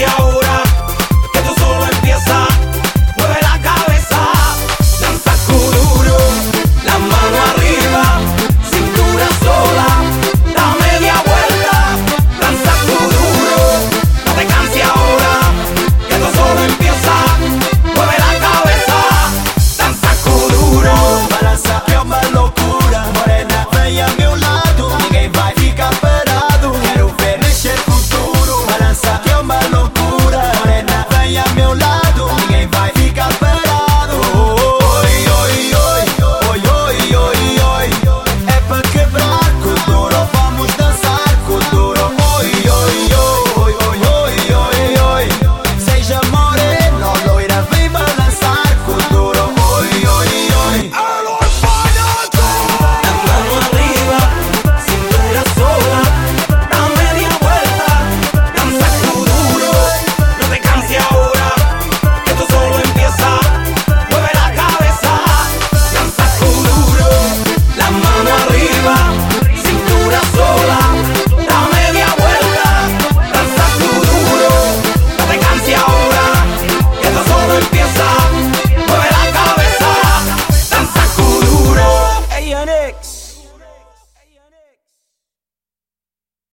yo.